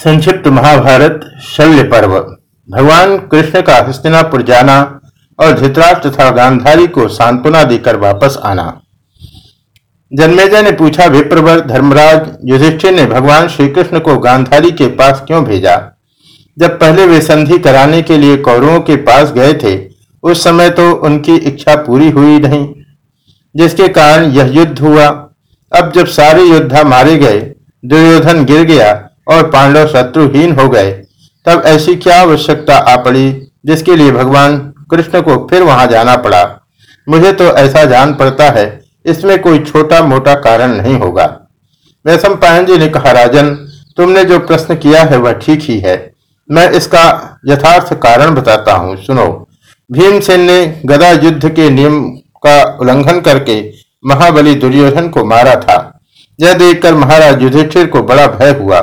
संक्षिप्त महाभारत शल्य पर्व। भगवान कृष्ण का हस्तिनापुर जाना और धृतराष्ट्र तथा गांधारी को सांत्वना देकर वापस आना। जन्मेजय ने पूछा विप्रवर धर्मराज, युधिष्ठिर ने भगवान श्री कृष्ण को गांधारी के पास क्यों भेजा? जब पहले वे संधि कराने के लिए कौरवों के पास गए थे, उस समय तो उनकी इच्छा पूरी हुई नहीं, जिसके कारण यह युद्ध हुआ। अब जब सारे योद्धा मारे गए, दुर्योधन गिर गया और पांडव शत्रुहीन हो गए। तब ऐसी क्या आवश्यकता आ पड़ी, जिसके लिए भगवान कृष्ण को फिर वहाँ जाना पड़ा? मुझे तो ऐसा जान पड़ता है, इसमें कोई छोटा मोटा कारण नहीं होगा। वैशम पायन जी ने कहा, राजन, तुमने जो प्रश्न किया है वह ठीक ही है। मैं इसका यथार्थ कारण बताता हूँ, सुनो। भीमसेन ने गदा युद्ध के नियम का उल्लंघन करके महाबली दुर्योधन को मारा था। यह देखकर महाराज युधिष्ठिर को बड़ा भय हुआ।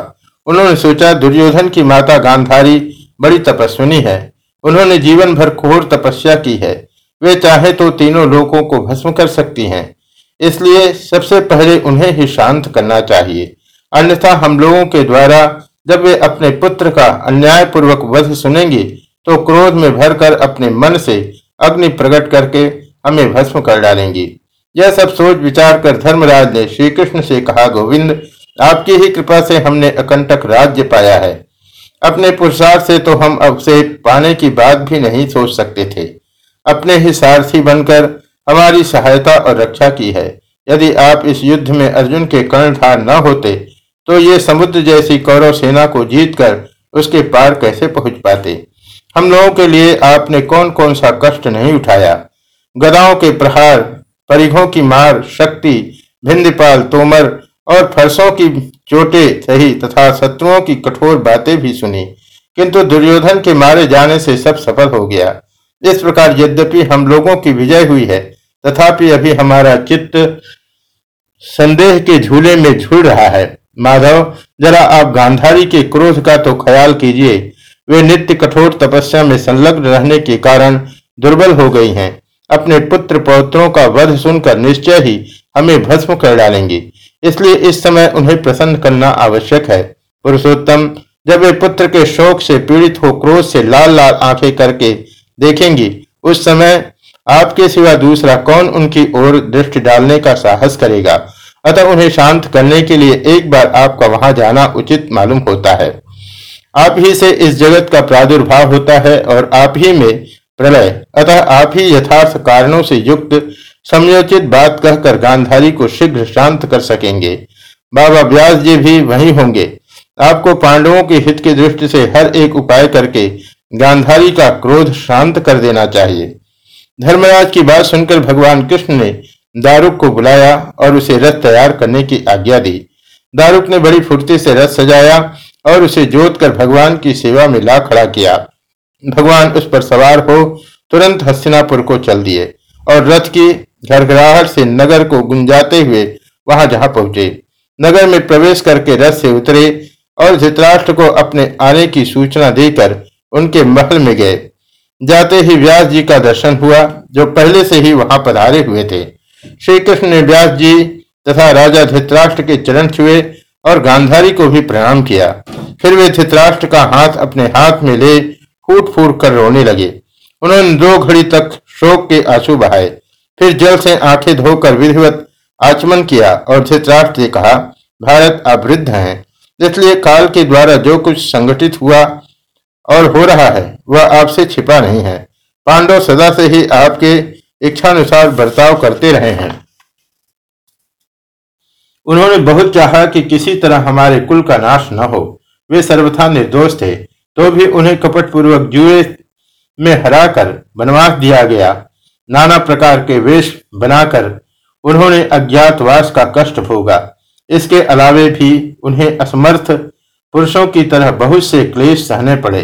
उन्होंने सोचा दुर्योधन की माता गांधारी बड़ी तपस्विनी है। उन्होंने जीवन भर घोर तपस्या की है। वे चाहे तो तीनों लोगों को भस्म कर सकती हैं। इसलिए सबसे पहले उन्हें ही शांत करना चाहिए। अन्यथा हम लोगों के द्वारा जब वे अपने पुत्र का अन्यायपूर्वक वध सुनेंगे तो क्रोध में भरकर अपने मन से अग्नि प्रकट करके हमें भस्म कर डालेंगी। यह सब सोच विचार कर धर्मराज ने श्री कृष्ण से कहा, गोविंद आपकी ही कृपा से हमने अकंटक राज्य पाया है। अपने पुरुषार्थ से तो हम अब से पाने की बात भी नहीं सोच सकते थे। अपने ही सारथी बनकर हमारी सहायता और रक्षा की है। यदि आप इस युद्ध में अर्जुन के कर्णधार न होते तो ये समुद्र जैसी कौरव सेना को जीतकर उसके पार कैसे पहुँच पाते? हम लोगों के लिए आपने कौन कौन सा कष्ट नहीं उठाया? गदाओं के प्रहार, परिघों की मार, शक्ति, भिंदपाल, तोमर और फरसों की चोटे सही तथा शत्रुओं की कठोर बातें भी सुनी। किंतु दुर्योधन के मारे जाने से सब सफल हो गया। इस प्रकार यद्यपि हम लोगों की विजय हुई है, तथापि अभी हमारा चित्त संदेह के झूले में झूल रहा है। माधव, जरा आप गांधारी के क्रोध का तो ख्याल कीजिए। वे नित्य कठोर तपस्या में संलग्न रहने के कारण दुर्बल हो गई हैं। अपने पुत्र पौत्रों का वध सुनकर निश्चय ही हमें भस्म कर डालेंगी। इसलिए इस समय उन्हें प्रसन्न करना आवश्यक है। पुरुषोत्तम, जब वे पुत्र के शोक से पीड़ित हो, क्रोध से लाल लाल आँखें करके देखेंगी, उस समय आपके सिवा दूसरा कौन उनकी ओर दृष्टि डालने का साहस करेगा? अतः उन्हें शांत करने के लिए एक बार आपका वहाँ जाना उचित मालूम होता है। आप ही से इस जगत का प्रादुर्भाव होता है और आप ही में प्रलय। अतः आप ही यथार्थ कारणों से युक्त समयोचित बात कहकर गांधारी को शीघ्र शांत कर सकेंगे। बाबा व्यास जी भी वही होंगे। आपको पांडवों के हित की दृष्टि से हर एक उपाय करके गांधारी का क्रोध शांत कर देना चाहिए। धर्मराज की बात सुनकर भगवान कृष्ण ने दारुक को बुलाया और उसे रथ तैयार करने की आज्ञा दी। दारुक ने बड़ी फुर्ती से रथ सजाया और उसे जोत कर भगवान की सेवा में ला खड़ा किया। भगवान उस पर सवार हो, तुरंत हस्तिनापुर को चल दिए और रथ की घरघराहट से नगर को गुंजाते हुए वहाँ जहाँ पहुँचे। नगर में प्रवेश करके रथ से उतरे और धृतराष्ट्र को अपने आने की सूचना देकर उनके महल में गए। जाते ही व्यास जी का दर्शन हुआ, जो पहले से ही वहाँ पधारे हुए थे। श्री कृष्ण ने व्यास जी तथा राजा धृतराष्ट्र के चरण छुए और गांधारी को भी प्रणाम किया। फिर वे धृतराष्ट्र का हाथ अपने हाथ में ले फूट फूट कर रोने लगे। उन्होंने दो घड़ी तक शोक के आँसू बहाए। फिर जल से आँखें धोकर विधिवत आचमन किया और धृतराष्ट्र ने कहा, भारत आप वृद्ध हैं, इसलिए काल के द्वारा जो कुछ संगठित हुआ और हो रहा है, वह आपसे छिपा नहीं है। पांडव सदा से ही आपके इच्छानुसार बर्ताव करते रहे हैं। उन्होंने बहुत चाहा कि किसी तरह हमारे कुल का नाश न हो। वे सर्वथा निर्दोष थे तो भी उन्हें कपटपूर्वक जुए में हराकर बनवास दिया गया। नाना प्रकार के वेश बनाकर उन्होंने अज्ञातवास का कष्ट भोगा। इसके अलावे भी उन्हें असमर्थ पुरुषों की तरह बहुत से क्लेश सहने पड़े।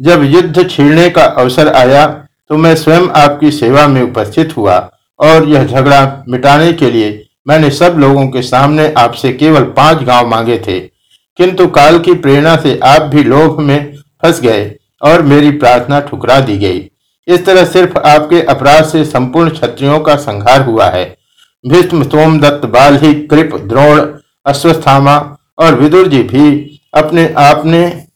जब युद्ध छीड़ने का अवसर आया तो मैं स्वयं आपकी सेवा में उपस्थित हुआ और यह झगड़ा मिटाने के लिए मैंने सब लोगों के सामने आपसे केवल पाँच गाँव मांगे थे। किंतु काल की प्रेरणा से आप भी लोभ में फंस गए और मेरी प्रार्थना ठुकरा दी गई। इस तरह सिर्फ़ आपके अपराध से संपूर्ण क्षत्रियों का संहार हुआ है। भीष्म, सोमदत्त बाल्ही कृप, द्रोण, अश्वस्थामा और विदुर जी भी अपने आपने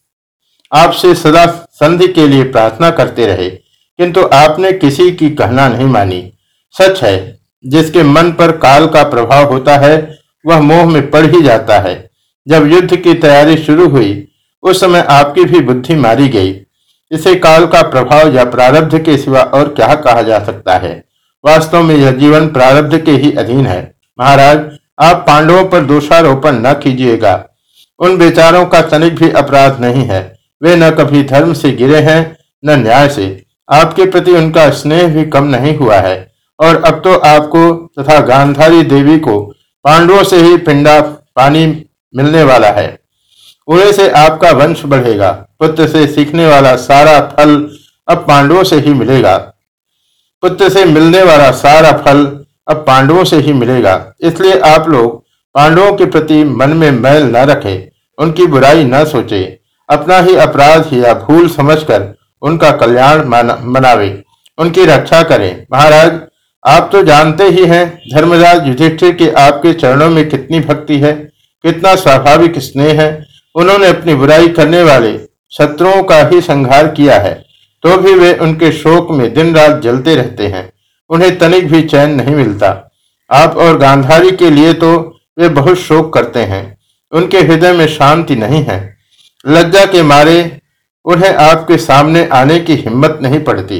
आपसे सदा संधि के लिए प्रार्थना करते रहे, किंतु आपने किसी की कहना नहीं मानी। सच है, जिसके मन पर काल का प्रभाव होता है, वह मोह में पड़ ही जाता है। जब युद्ध की तैयारी शुरू हुई, उस समय आपकी भी बुद्धि मारी गई। इसे काल का प्रभाव या प्रारब्ध के सिवा और क्या कहा जा सकता है? वास्तव में यह जीवन प्रारब्ध के ही अधीन है। महाराज, आप पांडवों पर दोषारोपण न कीजिएगा। उन बेचारों का तनिक भी अपराध नहीं है। वे न कभी धर्म से गिरे हैं, न न्याय से। आपके प्रति उनका स्नेह भी कम नहीं हुआ है। और अब तो आपको तथा गांधारी देवी को पांडवों से ही पिंडा पानी मिलने वाला है। उन्हें से आपका वंश बढ़ेगा। पुत्र से सीखने वाला सारा फल अब पांडवों से ही मिलेगा। पुत्र से मिलने वाला सारा फल अब पांडवों से ही मिलेगा। इसलिए आप लोग पांडवों के प्रति मन में मैल न रखें, उनकी बुराई न सोचे, अपना ही अपराध या भूल समझकर उनका कल्याण मनावे, उनकी रक्षा करें। महाराज, आप तो जानते ही हैं, धर्मराज युधिष्ठिर के आपके चरणों में कितनी भक्ति है, कितना स्वाभाविक स्नेह है, उन्होंने अपनी बुराई करने वाले शत्रुओं का ही संहार किया है तो भी वे उनके शोक में दिन रात जलते रहते हैं। उन्हें तनिक भी चैन नहीं मिलता। आप और गांधारी के लिए तो वे बहुत शोक करते हैं। उनके हृदय में शांति नहीं है। लज्जा के मारे उन्हें आपके सामने आने की हिम्मत नहीं पड़ती।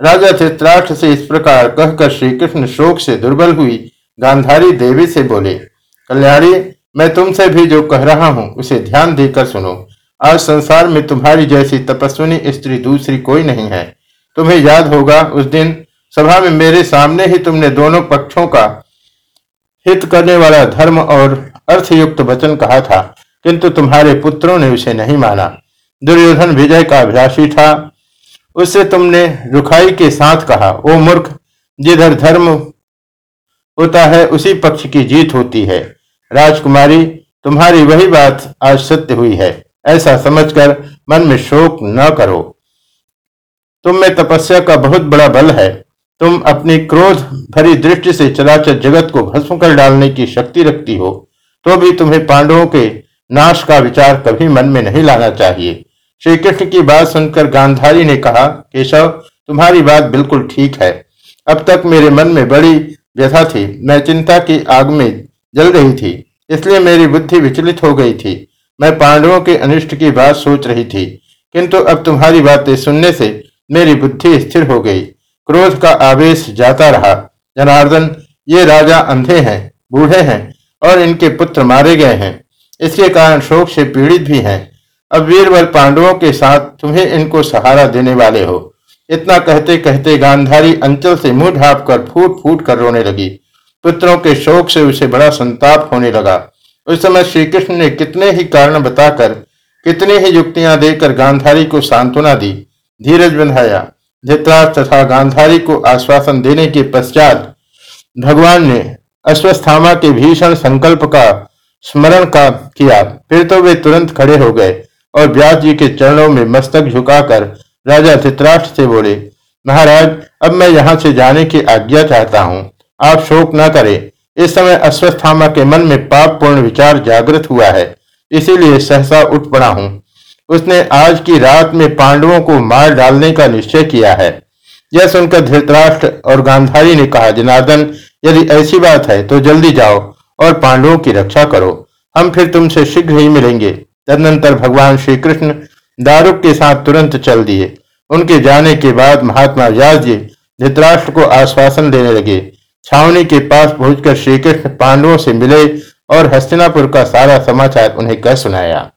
राजा धृतराष्ट्र से इस प्रकार कहकर श्री कृष्ण शोक से दुर्बल हुई। गांधारी देवी से बोले, कल्याणी, मैं तुमसे भी जो कह रहा हूँ, उसे ध्यान देकर सुनो। आज संसार में तुम्हारी जैसी तपस्विनी स्त्री दूसरी कोई नहीं है। तुम्हें याद होगा उस दिन सभा में मेरे सामने ही तुमने दोनों पक्षों का हित करने वाला धर्म और अर्थयुक्त वचन कहा था, किंतु तुम्हारे पुत्रों ने उसे नहीं माना। दुर्योधन विजय का अभिलाषी था। उससे तुमने रुखाई के साथ कहा, ओ मूर्ख, जिधर धर्म होता है, उसी पक्ष की जीत होती है। राजकुमारी, तुम्हारी वही बात आज सत्य हुई है। ऐसा समझकर मन में शोक न करो। तुम में तपस्या का बहुत बड़ा बल है। तुम अपनी क्रोध भरी दृष्टि से चलाचल जगत को भस्म कर डालने की शक्ति रखती हो तो भी तुम्हें पांडवों के नाश का विचार कभी मन में नहीं लाना चाहिए। श्री कृष्ण की बात सुनकर गांधारी ने कहा, केशव, तुम्हारी बात बिल्कुल ठीक है। अब तक मेरे मन में बड़ी व्यथा थी। मैं चिंता की आग में जल रही थी, इसलिए मेरी बुद्धि विचलित हो गई थी। मैं पांडवों के अनिष्ट की बात सोच रही थी, किंतु अब तुम्हारी बातें सुनने से मेरी बुद्धि स्थिर हो गई। क्रोध का आवेश जाता रहा। जनार्दन, ये राजा अंधे हैं, बूढ़े हैं, और इनके पुत्र मारे गए हैं। इसके कारण शोक से पीड़ित भी हैं। अब वीरवर पांडवों के साथ तुम्हें इनको सहारा देने वाले हो। इतना कहते कहते गांधारी अंचल से मुँह ढाप कर फूट फूट कर रोने लगी। पुत्रों के शोक से उसे बड़ा संताप होने लगा। उस समय श्री कृष्ण ने कितने ही कारण बताकर, कितनी ही युक्तियाँ देकर गांधारी को सांत्वना दी। धीरज बंधाया। धृतराज तथा गांधारी को आश्वासन देने के पश्चात भगवान ने अश्वस्थामा के भीषण संकल्प का स्मरण का किया। फिर तो वे तुरंत खड़े हो गए और व्यास जी के चरणों में मस्तक झुकाकर राजा धृतराष्ट्र से बोले, महाराज, अब मैं यहाँ से जाने की आज्ञा चाहता हूँ। आप शोक न करें। इस समय अश्वस्थामा के मन में पाप पूर्ण विचार जागृत हुआ है। इसीलिए सहसा उठ पड़ा हूँ। उसने आज की रात में पांडवों को मार डालने का निश्चय किया है। यह सुनकर धृतराष्ट्र और गांधारी ने कहा, जनार्दन, यदि ऐसी बात है तो जल्दी जाओ और पांडवों की रक्षा करो। हम फिर तुमसे शीघ्र ही मिलेंगे। तदनंतर भगवान श्री कृष्ण दारुक के साथ तुरंत चल दिए। उनके जाने के बाद महात्मा व्यास जी धृतराष्ट्र को आश्वासन देने लगे। छावनी के पास पहुंचकर श्रीकृष्ण पांडवों से मिले और हस्तिनापुर का सारा समाचार उन्हें कह सुनाया।